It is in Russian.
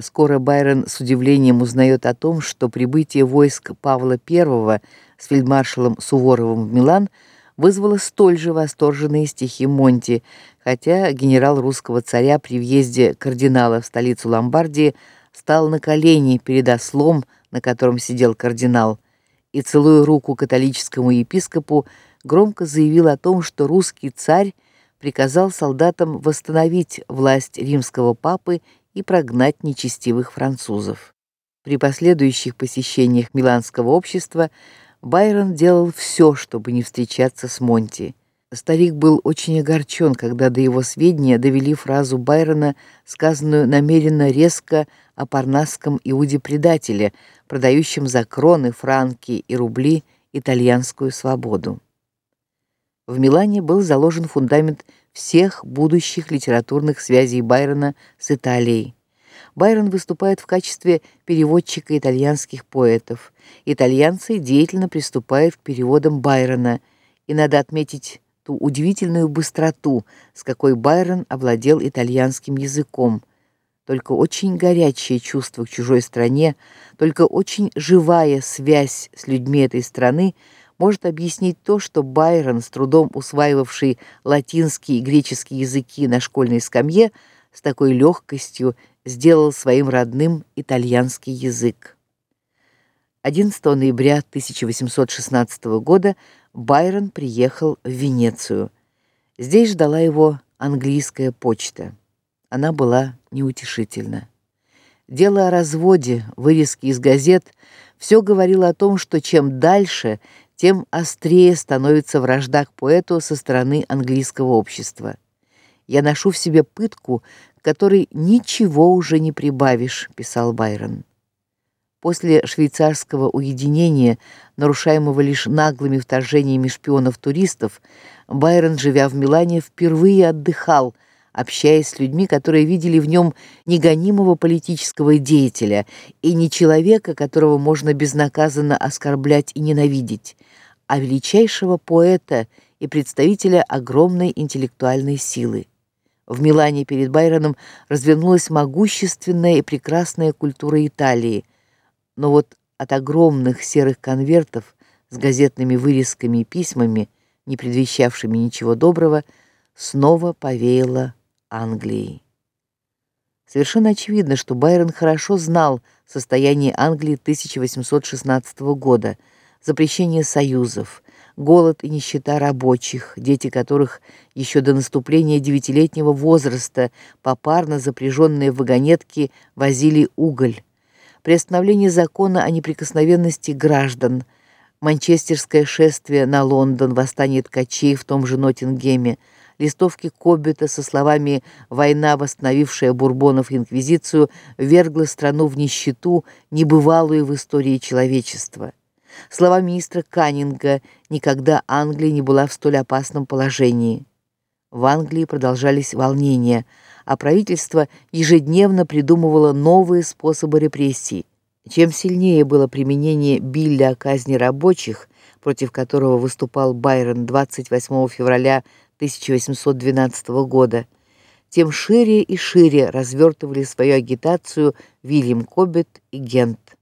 Скоро Байрон с удивлением узнает о том, что прибытие войск Павла I с фельдмаршалом Суворовым в Милан вызвало столь же восторженные стихи Монти, хотя генерал русского царя при въезде кардинала в столицу Ломбардии стал на колени перед ослом, на котором сидел кардинал, и целуя руку католическому епископу, громко заявил о том, что русский царь приказал солдатам восстановить власть римского папы и прогнать нечестивых французов. При последующих посещениях миланского общества Байрон делал все, чтобы не встречаться с Монти. Старик был очень огорчен, когда до его сведения довели фразу Байрона, сказанную намеренно резко о парнасском иуде-предателе, продающем за кроны, франки и рубли итальянскую свободу. В Милане был заложен фундамент всех будущих литературных связей Байрона с Италией. Байрон выступает в качестве переводчика итальянских поэтов. Итальянцы деятельно приступают к переводам Байрона, и надо отметить ту удивительную быстроту, с какой Байрон овладел итальянским языком. Только очень горячее чувство к чужой стране, только очень живая связь с людьми этой страны может объяснить то, что Байрон, с трудом усваивавший латинский и греческий языки на школьной скамье, с такой легкостью сделал своим родным итальянский язык. 11 ноября 1816 года Байрон приехал в Венецию. Здесь ждала его английская почта. Она была неутешительна. Дело о разводе, вырезки из газет все говорило о том, что чем дальше, тем острее становится вражда к поэту со стороны английского общества. Я ношу в себе пытку, которой ничего уже не прибавишь, писал Байрон. После швейцарского уединения, нарушаемого лишь наглыми вторжениями шпионов-туристов, Байрон, живя в Милане, впервые отдыхал, общаясь с людьми, которые видели в нем негонимого политического деятеля и не человека, которого можно безнаказанно оскорблять и ненавидеть, а величайшего поэта и представителя огромной интеллектуальной силы. В Милане перед Байроном развернулась могущественная и прекрасная культура Италии. Но вот от огромных серых конвертов с газетными вырезками и письмами, не предвещавшими ничего доброго, снова повеяло Англией. Совершенно очевидно, что Байрон хорошо знал состояние Англии 1816 года – запрещение союзов, голод и нищета рабочих, дети которых еще до наступления девятилетнего возраста попарно запряженные в вагонетки возили уголь, приостановление закона о неприкосновенности граждан, манчестерское шествие на Лондон, восстание ткачей в том же Ноттингеме, листовки Коббета со словами «Война, восстановившая бурбонов инквизицию, вергла страну в нищету, небывалую в истории человечества». Слова министра Каннинга «Никогда Англия не была в столь опасном положении». В Англии продолжались волнения, а правительство ежедневно придумывало новые способы репрессий. Чем сильнее было применение билля о казни рабочих, против которого выступал Байрон 28 февраля 1812 года, тем шире и шире развертывали свою агитацию Вильям Коббет и Гент.